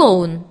alone.